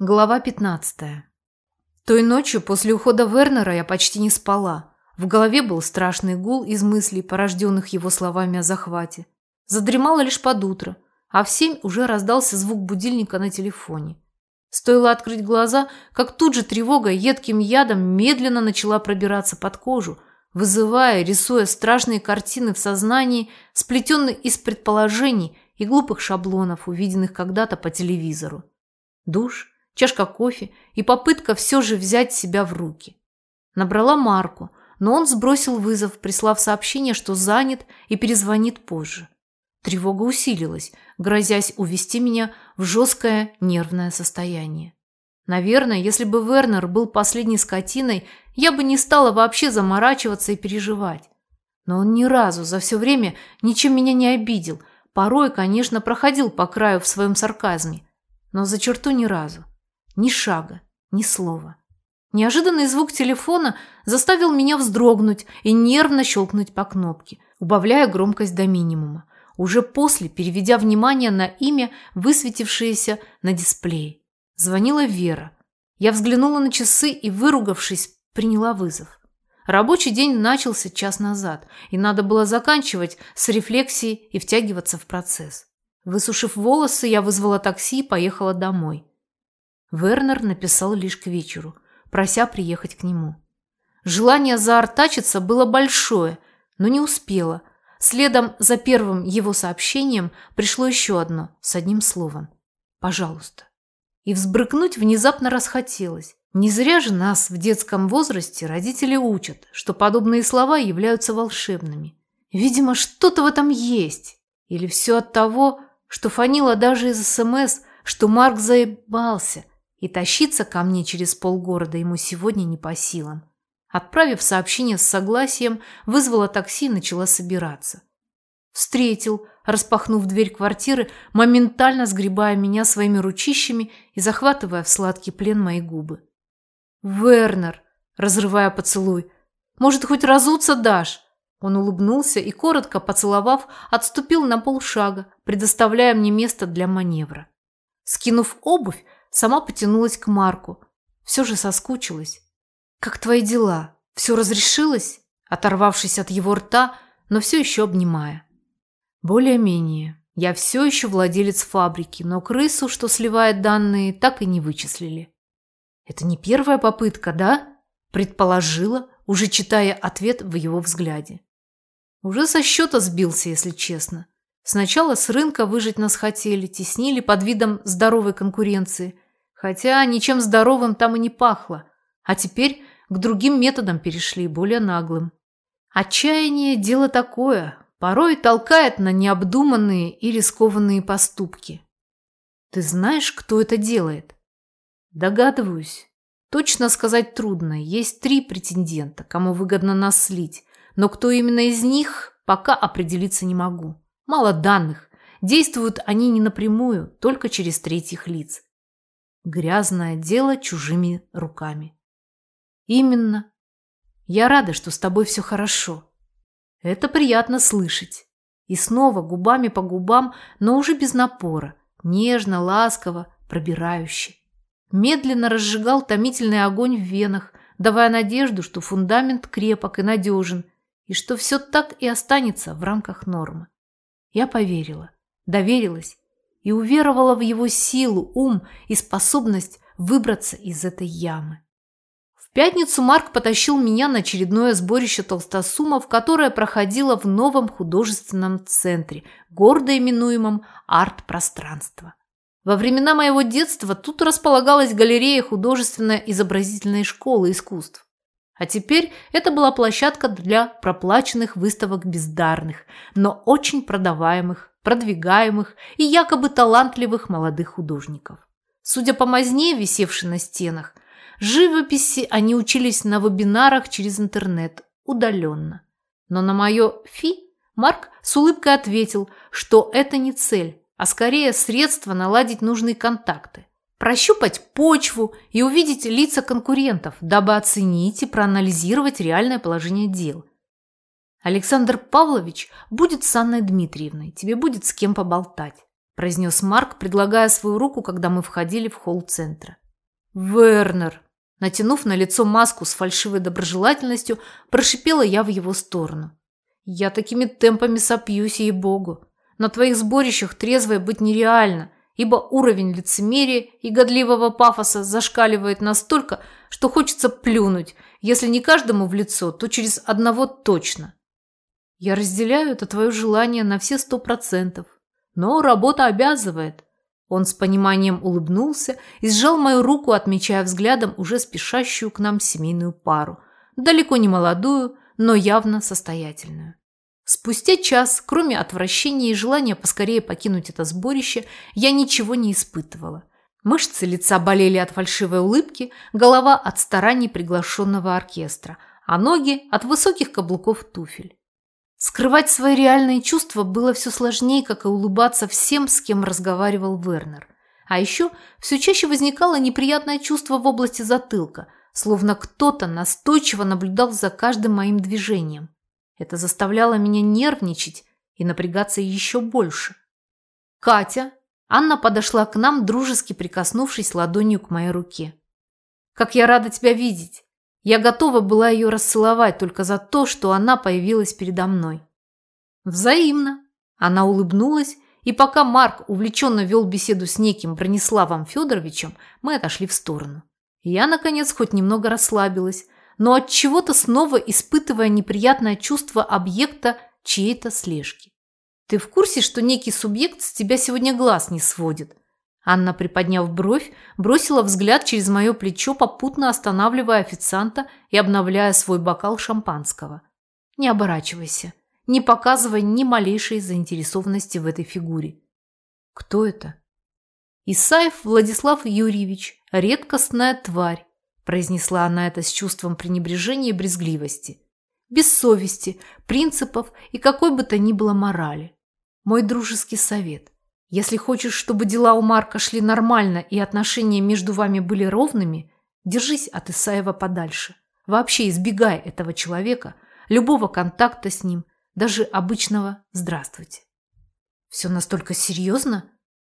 Глава 15. Той ночью после ухода Вернера я почти не спала. В голове был страшный гул из мыслей, порожденных его словами о захвате. Задремала лишь под утро, а в семь уже раздался звук будильника на телефоне. Стоило открыть глаза, как тут же тревога едким ядом медленно начала пробираться под кожу, вызывая, рисуя страшные картины в сознании, сплетенные из предположений и глупых шаблонов, увиденных когда-то по телевизору. Душ – чашка кофе и попытка все же взять себя в руки. Набрала Марку, но он сбросил вызов, прислав сообщение, что занят и перезвонит позже. Тревога усилилась, грозясь увести меня в жесткое нервное состояние. Наверное, если бы Вернер был последней скотиной, я бы не стала вообще заморачиваться и переживать. Но он ни разу за все время ничем меня не обидел. Порой, конечно, проходил по краю в своем сарказме, но за черту ни разу. Ни шага, ни слова. Неожиданный звук телефона заставил меня вздрогнуть и нервно щелкнуть по кнопке, убавляя громкость до минимума, уже после переведя внимание на имя, высветившееся на дисплее. Звонила Вера. Я взглянула на часы и, выругавшись, приняла вызов. Рабочий день начался час назад, и надо было заканчивать с рефлексией и втягиваться в процесс. Высушив волосы, я вызвала такси и поехала домой. Вернер написал лишь к вечеру, прося приехать к нему. Желание заортачиться было большое, но не успела. Следом за первым его сообщением пришло еще одно с одним словом. «Пожалуйста». И взбрыкнуть внезапно расхотелось. Не зря же нас в детском возрасте родители учат, что подобные слова являются волшебными. Видимо, что-то в этом есть. Или все от того, что фанило даже из СМС, что Марк заебался – и тащиться ко мне через полгорода ему сегодня не по силам. Отправив сообщение с согласием, вызвала такси и начала собираться. Встретил, распахнув дверь квартиры, моментально сгребая меня своими ручищами и захватывая в сладкий плен мои губы. «Вернер!» – разрывая поцелуй. «Может, хоть разуться дашь?» Он улыбнулся и, коротко поцеловав, отступил на полшага, предоставляя мне место для маневра. Скинув обувь, Сама потянулась к Марку. Все же соскучилась. «Как твои дела? Все разрешилось?» Оторвавшись от его рта, но все еще обнимая. «Более-менее. Я все еще владелец фабрики, но крысу, что сливает данные, так и не вычислили». «Это не первая попытка, да?» Предположила, уже читая ответ в его взгляде. Уже со счета сбился, если честно. Сначала с рынка выжить нас хотели, теснили под видом здоровой конкуренции, хотя ничем здоровым там и не пахло, а теперь к другим методам перешли, более наглым. Отчаяние – дело такое, порой толкает на необдуманные и рискованные поступки. Ты знаешь, кто это делает? Догадываюсь. Точно сказать трудно. Есть три претендента, кому выгодно нас слить, но кто именно из них, пока определиться не могу. Мало данных. Действуют они не напрямую, только через третьих лиц. Грязное дело чужими руками. Именно. Я рада, что с тобой все хорошо. Это приятно слышать. И снова губами по губам, но уже без напора. Нежно, ласково, пробирающе. Медленно разжигал томительный огонь в венах, давая надежду, что фундамент крепок и надежен, и что все так и останется в рамках нормы. Я поверила, доверилась и уверовала в его силу, ум и способность выбраться из этой ямы. В пятницу Марк потащил меня на очередное сборище толстосумов, которое проходило в новом художественном центре, гордо именуемом «Арт-пространство». Во времена моего детства тут располагалась галерея художественной изобразительной школы искусств. А теперь это была площадка для проплаченных выставок бездарных, но очень продаваемых, продвигаемых и якобы талантливых молодых художников. Судя по мазне, висевшей на стенах, живописи они учились на вебинарах через интернет, удаленно. Но на мое «фи» Марк с улыбкой ответил, что это не цель, а скорее средство наладить нужные контакты прощупать почву и увидеть лица конкурентов, дабы оценить и проанализировать реальное положение дел. Александр Павлович будет с Анной Дмитриевной, тебе будет с кем поболтать, произнес Марк, предлагая свою руку, когда мы входили в холл центра. «Вернер!» Натянув на лицо маску с фальшивой доброжелательностью, прошипела я в его сторону. «Я такими темпами сопьюсь, ей-богу. На твоих сборищах трезвой быть нереально, ибо уровень лицемерия и годливого пафоса зашкаливает настолько, что хочется плюнуть, если не каждому в лицо, то через одного точно. Я разделяю это твое желание на все сто процентов, но работа обязывает. Он с пониманием улыбнулся и сжал мою руку, отмечая взглядом уже спешащую к нам семейную пару, далеко не молодую, но явно состоятельную. Спустя час, кроме отвращения и желания поскорее покинуть это сборище, я ничего не испытывала. Мышцы лица болели от фальшивой улыбки, голова от стараний приглашенного оркестра, а ноги от высоких каблуков туфель. Скрывать свои реальные чувства было все сложнее, как и улыбаться всем, с кем разговаривал Вернер. А еще все чаще возникало неприятное чувство в области затылка, словно кто-то настойчиво наблюдал за каждым моим движением. Это заставляло меня нервничать и напрягаться еще больше. Катя, Анна подошла к нам, дружески прикоснувшись ладонью к моей руке. «Как я рада тебя видеть! Я готова была ее расцеловать только за то, что она появилась передо мной». «Взаимно!» Она улыбнулась, и пока Марк увлеченно вел беседу с неким Брониславом Федоровичем, мы отошли в сторону. Я, наконец, хоть немного расслабилась, но от чего-то снова испытывая неприятное чувство объекта чьей-то слежки. Ты в курсе, что некий субъект с тебя сегодня глаз не сводит? Анна, приподняв бровь, бросила взгляд через мое плечо, попутно останавливая официанта и обновляя свой бокал шампанского. Не оборачивайся, не показывай ни малейшей заинтересованности в этой фигуре. Кто это? Исаев Владислав Юрьевич, редкостная тварь, произнесла она это с чувством пренебрежения и брезгливости. Без совести, принципов и какой бы то ни было морали. Мой дружеский совет. Если хочешь, чтобы дела у Марка шли нормально и отношения между вами были ровными, держись от Исаева подальше. Вообще избегай этого человека, любого контакта с ним, даже обычного «здравствуйте». Все настолько серьезно?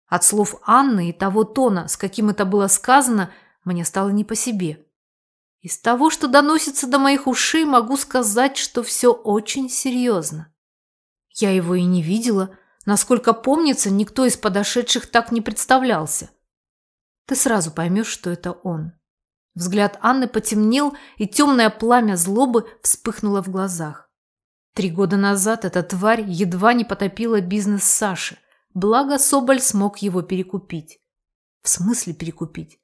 От слов Анны и того тона, с каким это было сказано, мне стало не по себе. Из того, что доносится до моих ушей, могу сказать, что все очень серьезно. Я его и не видела. Насколько помнится, никто из подошедших так не представлялся. Ты сразу поймешь, что это он. Взгляд Анны потемнел, и темное пламя злобы вспыхнуло в глазах. Три года назад эта тварь едва не потопила бизнес Саши, благо Соболь смог его перекупить. В смысле перекупить?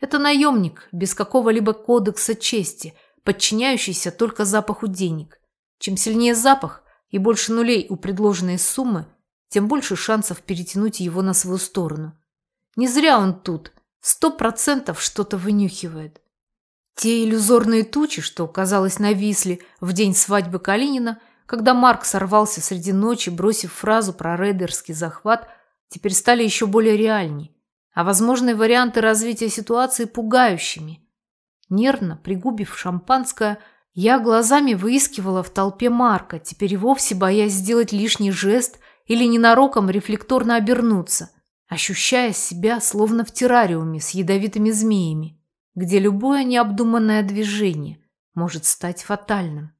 Это наемник, без какого-либо кодекса чести, подчиняющийся только запаху денег. Чем сильнее запах и больше нулей у предложенной суммы, тем больше шансов перетянуть его на свою сторону. Не зря он тут, сто процентов что-то вынюхивает. Те иллюзорные тучи, что, казалось, нависли в день свадьбы Калинина, когда Марк сорвался среди ночи, бросив фразу про рейдерский захват, теперь стали еще более реальней а возможные варианты развития ситуации пугающими. Нервно, пригубив шампанское, я глазами выискивала в толпе Марка, теперь и вовсе боясь сделать лишний жест или ненароком рефлекторно обернуться, ощущая себя словно в террариуме с ядовитыми змеями, где любое необдуманное движение может стать фатальным.